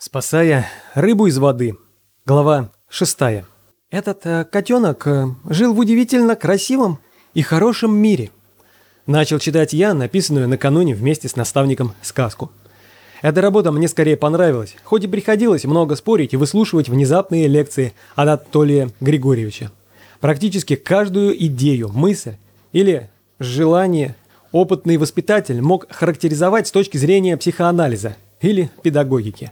Спасая рыбу из воды. Глава 6. Этот э, котенок э, жил в удивительно красивом и хорошем мире. Начал читать я написанную накануне вместе с наставником сказку. Эта работа мне скорее понравилась, хоть и приходилось много спорить и выслушивать внезапные лекции Анатолия Григорьевича. Практически каждую идею, мысль или желание опытный воспитатель мог характеризовать с точки зрения психоанализа или педагогики.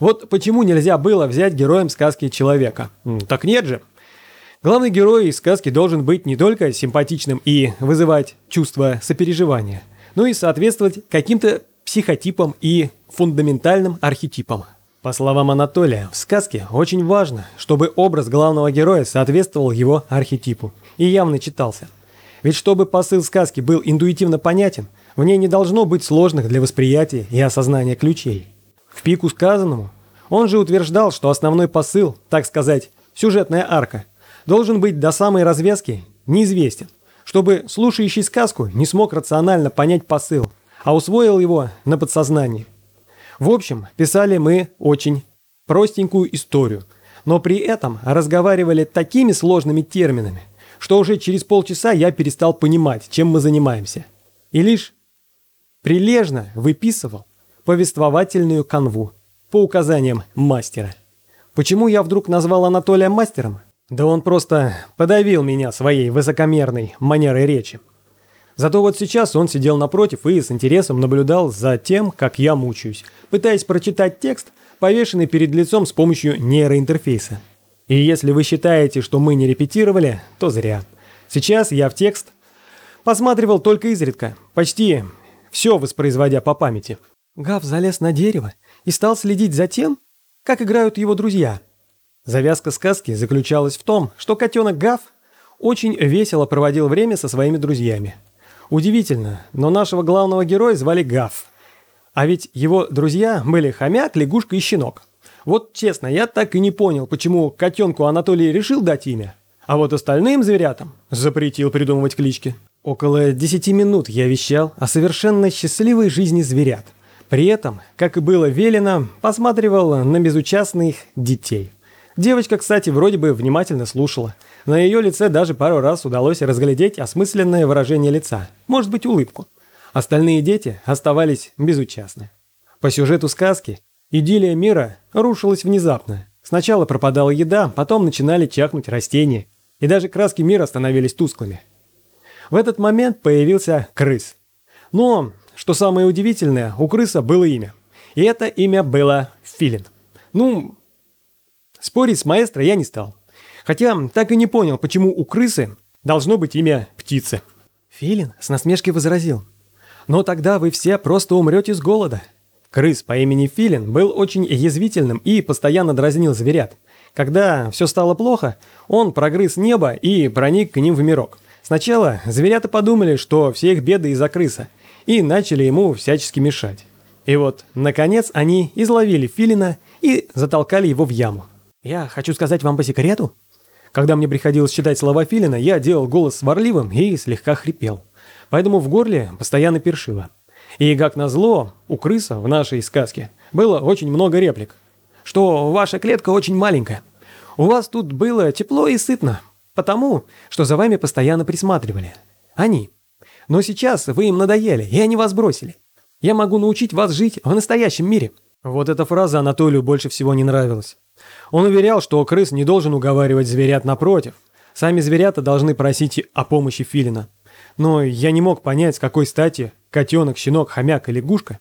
Вот почему нельзя было взять героем сказки человека. Так нет же. Главный герой из сказки должен быть не только симпатичным и вызывать чувство сопереживания, но и соответствовать каким-то психотипам и фундаментальным архетипам. По словам Анатолия, в сказке очень важно, чтобы образ главного героя соответствовал его архетипу и явно читался. Ведь чтобы посыл сказки был интуитивно понятен, в ней не должно быть сложных для восприятия и осознания ключей. В пику сказанному он же утверждал, что основной посыл, так сказать, сюжетная арка, должен быть до самой развязки неизвестен, чтобы слушающий сказку не смог рационально понять посыл, а усвоил его на подсознании. В общем, писали мы очень простенькую историю, но при этом разговаривали такими сложными терминами, что уже через полчаса я перестал понимать, чем мы занимаемся. И лишь прилежно выписывал повествовательную канву по указаниям мастера. Почему я вдруг назвал Анатолия мастером? Да он просто подавил меня своей высокомерной манерой речи. Зато вот сейчас он сидел напротив и с интересом наблюдал за тем, как я мучаюсь, пытаясь прочитать текст, повешенный перед лицом с помощью нейроинтерфейса. И если вы считаете, что мы не репетировали, то зря. Сейчас я в текст посматривал только изредка, почти все воспроизводя по памяти. Гав залез на дерево и стал следить за тем, как играют его друзья. Завязка сказки заключалась в том, что котенок Гав очень весело проводил время со своими друзьями. Удивительно, но нашего главного героя звали Гав. А ведь его друзья были хомяк, лягушка и щенок. Вот честно, я так и не понял, почему котенку Анатолий решил дать имя. А вот остальным зверятам запретил придумывать клички. Около десяти минут я вещал о совершенно счастливой жизни зверят – при этом, как и было велено, посматривал на безучастных детей. Девочка, кстати, вроде бы внимательно слушала. На ее лице даже пару раз удалось разглядеть осмысленное выражение лица, может быть, улыбку. Остальные дети оставались безучастны. По сюжету сказки идиллия мира рушилась внезапно. Сначала пропадала еда, потом начинали чахнуть растения, и даже краски мира становились тусклыми. В этот момент появился крыс. Но что самое удивительное, у крыса было имя. И это имя было Филин. Ну, спорить с маэстро я не стал. Хотя так и не понял, почему у крысы должно быть имя птицы. Филин с насмешкой возразил. «Но тогда вы все просто умрете с голода». Крыс по имени Филин был очень язвительным и постоянно дразнил зверят. Когда все стало плохо, он прогрыз небо и проник к ним в мирок. Сначала зверята подумали, что все их беды из-за крыса – и начали ему всячески мешать. И вот, наконец, они изловили филина и затолкали его в яму. Я хочу сказать вам по секрету. Когда мне приходилось читать слова филина, я делал голос сварливым и слегка хрипел. Поэтому в горле постоянно першило. И, как назло, у крыса в нашей сказке было очень много реплик. Что ваша клетка очень маленькая. У вас тут было тепло и сытно, потому что за вами постоянно присматривали. Они. Но сейчас вы им надоели, и они вас бросили. Я могу научить вас жить в настоящем мире». Вот эта фраза Анатолию больше всего не нравилась. Он уверял, что крыс не должен уговаривать зверят напротив. Сами зверята должны просить о помощи филина. Но я не мог понять, с какой стати котенок, щенок, хомяк и лягушка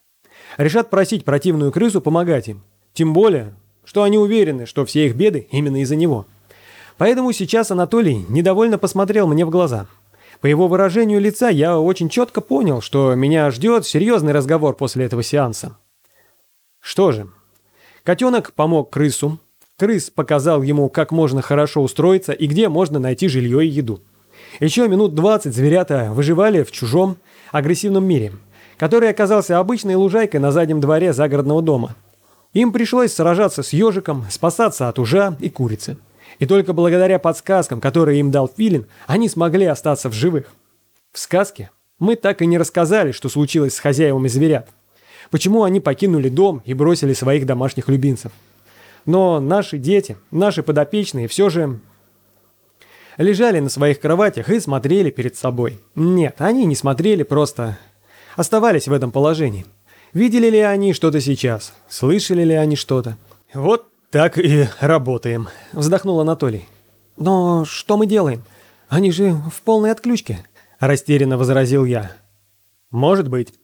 решат просить противную крысу помогать им. Тем более, что они уверены, что все их беды именно из-за него. Поэтому сейчас Анатолий недовольно посмотрел мне в глаза – по его выражению лица я очень четко понял, что меня ждет серьезный разговор после этого сеанса. Что же, котенок помог крысу. Крыс показал ему, как можно хорошо устроиться и где можно найти жилье и еду. Еще минут 20 зверята выживали в чужом, агрессивном мире, который оказался обычной лужайкой на заднем дворе загородного дома. Им пришлось сражаться с ежиком, спасаться от ужа и курицы. И только благодаря подсказкам, которые им дал Филин, они смогли остаться в живых. В сказке мы так и не рассказали, что случилось с хозяевами зверят. Почему они покинули дом и бросили своих домашних любимцев? Но наши дети, наши подопечные все же лежали на своих кроватях и смотрели перед собой. Нет, они не смотрели, просто оставались в этом положении. Видели ли они что-то сейчас? Слышали ли они что-то? Вот так и работаем, вздохнул Анатолий. Но что мы делаем? Они же в полной отключке, растерянно возразил я. Может быть.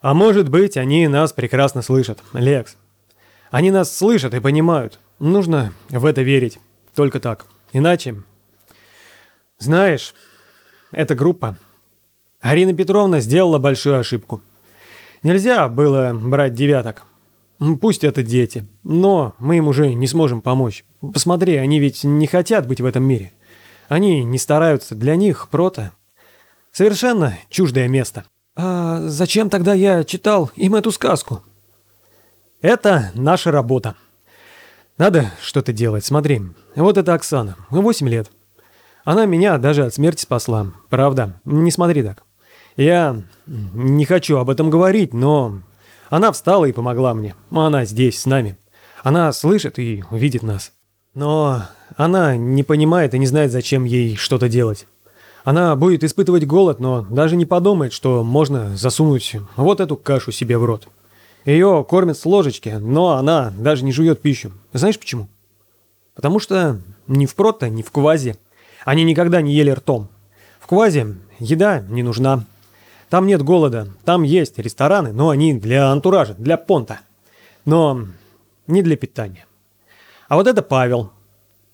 А может быть, они нас прекрасно слышат, Лекс. Они нас слышат и понимают. Нужно в это верить. Только так. Иначе... Знаешь, эта группа... Арина Петровна сделала большую ошибку. Нельзя было брать девяток. Пусть это дети, но мы им уже не сможем помочь. Посмотри, они ведь не хотят быть в этом мире. Они не стараются, для них прота. Совершенно чуждое место. А зачем тогда я читал им эту сказку? Это наша работа. Надо что-то делать, смотри. Вот это Оксана, 8 лет. Она меня даже от смерти спасла. Правда, не смотри так. Я не хочу об этом говорить, но она встала и помогла мне. Она здесь, с нами. Она слышит и видит нас. Но она не понимает и не знает, зачем ей что-то делать. Она будет испытывать голод, но даже не подумает, что можно засунуть вот эту кашу себе в рот. Ее кормят с ложечки, но она даже не жует пищу. Знаешь почему? Потому что ни в прото, ни в квазе они никогда не ели ртом. В квазе еда не нужна. Там нет голода, там есть рестораны, но они для антуража, для понта. Но не для питания. А вот это Павел.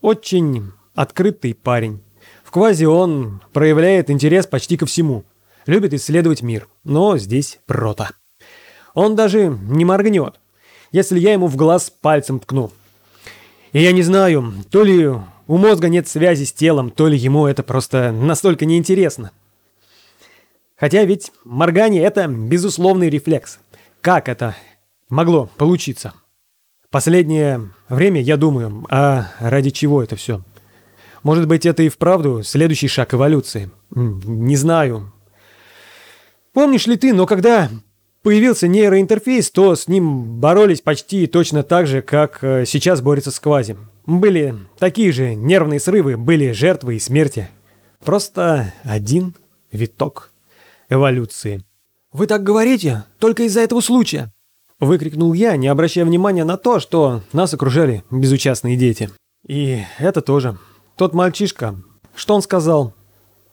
Очень открытый парень. В квазе он проявляет интерес почти ко всему. Любит исследовать мир. Но здесь прото. Он даже не моргнет, если я ему в глаз пальцем ткну. И я не знаю, то ли у мозга нет связи с телом, то ли ему это просто настолько неинтересно. Хотя ведь моргание – это безусловный рефлекс. Как это могло получиться? Последнее время я думаю, а ради чего это все? Может быть, это и вправду следующий шаг эволюции? Не знаю. Помнишь ли ты, но когда появился нейроинтерфейс, то с ним боролись почти точно так же, как э, сейчас борются с квази. Были такие же нервные срывы, были жертвы и смерти. Просто один виток эволюции. «Вы так говорите только из-за этого случая!» Выкрикнул я, не обращая внимания на то, что нас окружали безучастные дети. И это тоже. Тот мальчишка, что он сказал?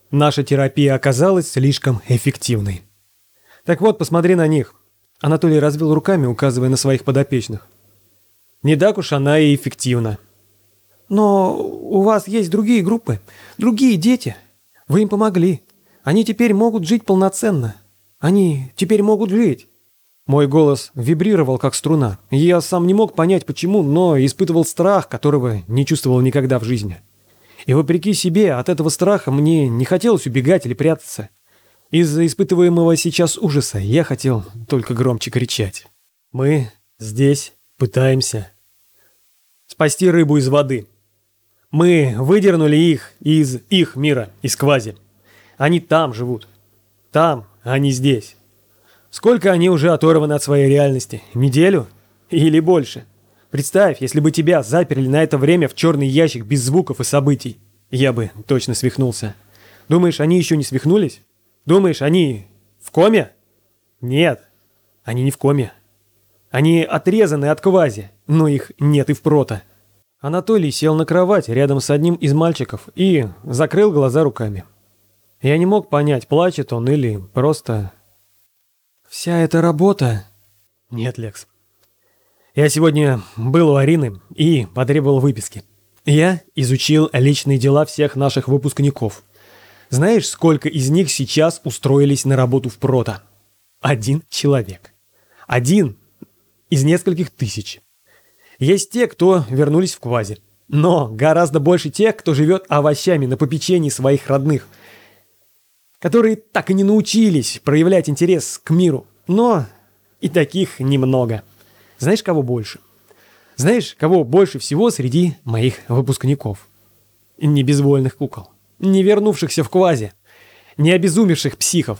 Наша терапия оказалась слишком эффективной. Так вот, посмотри на них. Анатолий развел руками, указывая на своих подопечных. Не так уж она и эффективна. Но у вас есть другие группы, другие дети. Вы им помогли. Они теперь могут жить полноценно. Они теперь могут жить. Мой голос вибрировал, как струна. Я сам не мог понять, почему, но испытывал страх, которого не чувствовал никогда в жизни. И вопреки себе, от этого страха мне не хотелось убегать или прятаться. Из-за испытываемого сейчас ужаса я хотел только громче кричать. Мы здесь пытаемся спасти рыбу из воды. Мы выдернули их из их мира, из квази. Они там живут. Там, а не здесь. Сколько они уже оторваны от своей реальности? Неделю? Или больше? Представь, если бы тебя заперли на это время в черный ящик без звуков и событий. Я бы точно свихнулся. Думаешь, они еще не свихнулись? Думаешь, они в коме? Нет, они не в коме. Они отрезаны от квази, но их нет и в прото. Анатолий сел на кровать рядом с одним из мальчиков и закрыл глаза руками. Я не мог понять, плачет он или просто... Вся эта работа... Нет, Лекс. Я сегодня был у Арины и потребовал выписки. Я изучил личные дела всех наших выпускников. Знаешь, сколько из них сейчас устроились на работу в прото? Один человек. Один из нескольких тысяч. Есть те, кто вернулись в квази. Но гораздо больше тех, кто живет овощами на попечении своих родных. Которые так и не научились проявлять интерес к миру. Но и таких немного. Знаешь, кого больше? Знаешь, кого больше всего среди моих выпускников? Не безвольных кукол не вернувшихся в квази, не обезумевших психов.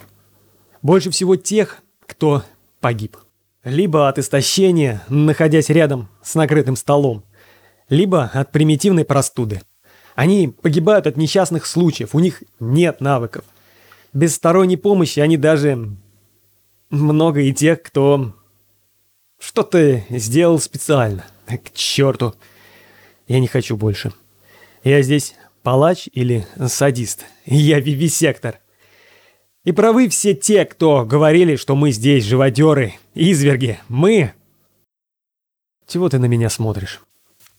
Больше всего тех, кто погиб. Либо от истощения, находясь рядом с накрытым столом, либо от примитивной простуды. Они погибают от несчастных случаев, у них нет навыков. Без сторонней помощи они даже... Много и тех, кто что-то сделал специально. К черту. Я не хочу больше. Я здесь палач или садист. Я вивисектор. И правы все те, кто говорили, что мы здесь живодеры, изверги. Мы... Чего ты на меня смотришь?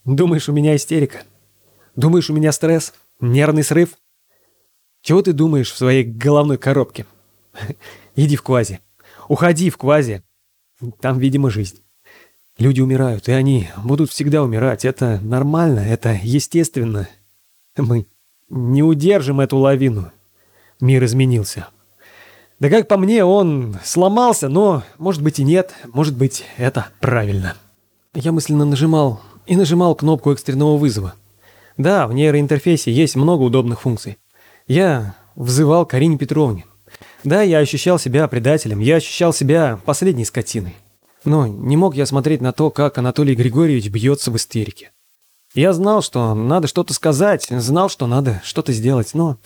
Думаешь, у меня истерика? Думаешь, у меня стресс? Нервный срыв? Чего ты думаешь в своей головной коробке? Иди в квази. Уходи в квази. Там, видимо, жизнь. Люди умирают, и они будут всегда умирать. Это нормально, это естественно. Мы не удержим эту лавину. Мир изменился. Да как по мне, он сломался, но, может быть, и нет. Может быть, это правильно. Я мысленно нажимал и нажимал кнопку экстренного вызова. Да, в нейроинтерфейсе есть много удобных функций. Я взывал Карине Петровне. Да, я ощущал себя предателем, я ощущал себя последней скотиной. Но не мог я смотреть на то, как Анатолий Григорьевич бьется в истерике. Я знал, что надо что-то сказать, знал, что надо что-то сделать, но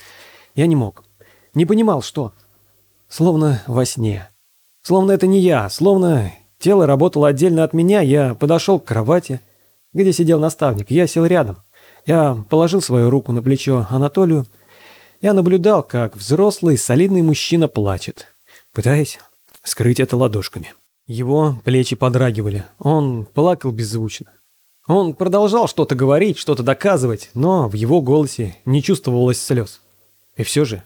я не мог. Не понимал, что. Словно во сне. Словно это не я, словно тело работало отдельно от меня, я подошел к кровати, где сидел наставник, я сел рядом. Я положил свою руку на плечо Анатолию. Я наблюдал, как взрослый, солидный мужчина плачет, пытаясь скрыть это ладошками. Его плечи подрагивали. Он плакал беззвучно. Он продолжал что-то говорить, что-то доказывать, но в его голосе не чувствовалось слез. И все же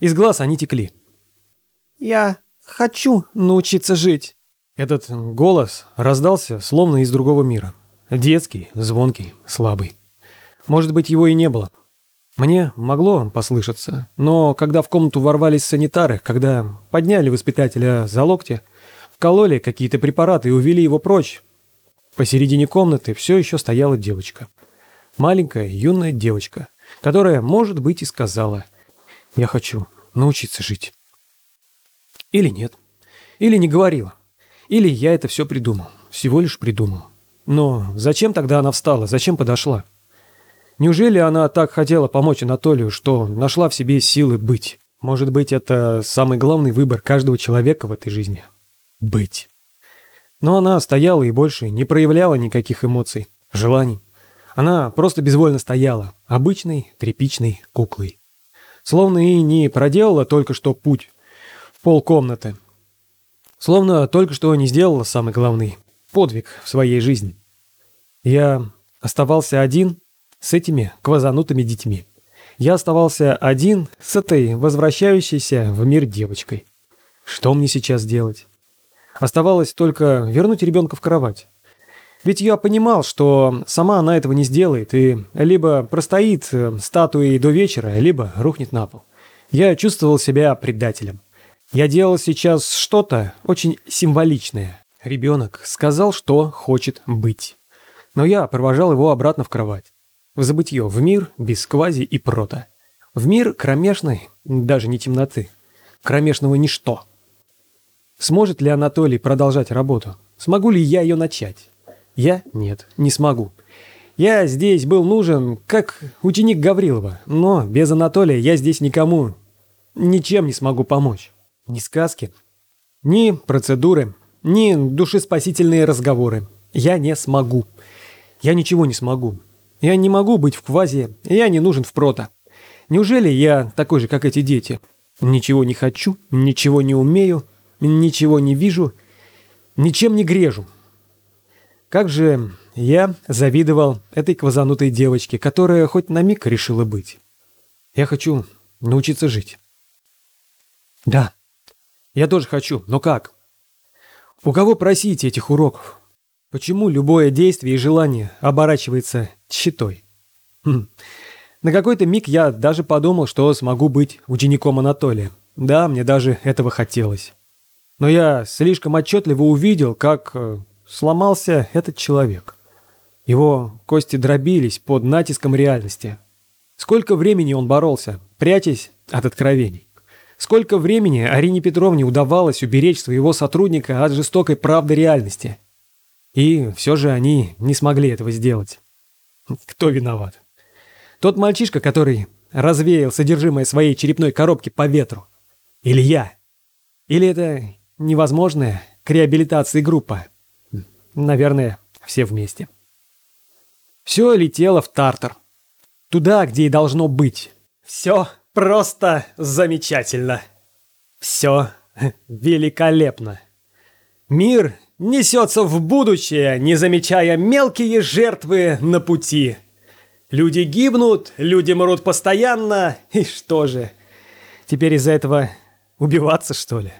из глаз они текли. «Я хочу научиться жить». Этот голос раздался словно из другого мира. Детский, звонкий, слабый. Может быть, его и не было. Мне могло послышаться, но когда в комнату ворвались санитары, когда подняли воспитателя за локти, вкололи какие-то препараты и увели его прочь, посередине комнаты все еще стояла девочка. Маленькая, юная девочка, которая, может быть, и сказала «Я хочу научиться жить». Или нет. Или не говорила. Или я это все придумал. Всего лишь придумал. Но зачем тогда она встала? Зачем подошла? Неужели она так хотела помочь Анатолию, что нашла в себе силы быть? Может быть, это самый главный выбор каждого человека в этой жизни. Быть. Но она стояла и больше не проявляла никаких эмоций, желаний. Она просто безвольно стояла, обычной тряпичной куклой. Словно и не проделала только что путь полкомнаты. Словно только что не сделала самый главный подвиг в своей жизни. Я оставался один с этими квазанутыми детьми. Я оставался один с этой возвращающейся в мир девочкой. Что мне сейчас делать? Оставалось только вернуть ребенка в кровать. Ведь я понимал, что сама она этого не сделает и либо простоит э, статуей до вечера, либо рухнет на пол. Я чувствовал себя предателем. Я делал сейчас что-то очень символичное. Ребенок сказал, что хочет быть. Но я провожал его обратно в кровать. В забытье, в мир без квази и прота. В мир кромешной, даже не темноты. Кромешного ничто. Сможет ли Анатолий продолжать работу? Смогу ли я ее начать? Я? Нет, не смогу. Я здесь был нужен, как ученик Гаврилова, но без Анатолия я здесь никому ничем не смогу помочь. Ни сказки, ни процедуры, ни душеспасительные разговоры. Я не смогу. Я ничего не смогу. Я не могу быть в квазе, я не нужен в прото. Неужели я такой же, как эти дети? Ничего не хочу, ничего не умею, ничего не вижу, ничем не грежу. Как же я завидовал этой квазанутой девочке, которая хоть на миг решила быть. Я хочу научиться жить. Да, я тоже хочу, но как? У кого просить этих уроков? Почему любое действие и желание оборачивается щитой? Хм. На какой-то миг я даже подумал, что смогу быть учеником Анатолия. Да, мне даже этого хотелось. Но я слишком отчетливо увидел, как э, сломался этот человек. Его кости дробились под натиском реальности. Сколько времени он боролся, прячась от откровений. Сколько времени Арине Петровне удавалось уберечь своего сотрудника от жестокой правды реальности. И все же они не смогли этого сделать. Кто виноват? Тот мальчишка, который развеял содержимое своей черепной коробки по ветру. Или я? Или это невозможная к реабилитации группа? Наверное, все вместе. Все летело в Тартар. Туда, где и должно быть. Все просто замечательно. Все великолепно. Мир несется в будущее, не замечая мелкие жертвы на пути. Люди гибнут, люди мрут постоянно. И что же, теперь из-за этого убиваться, что ли?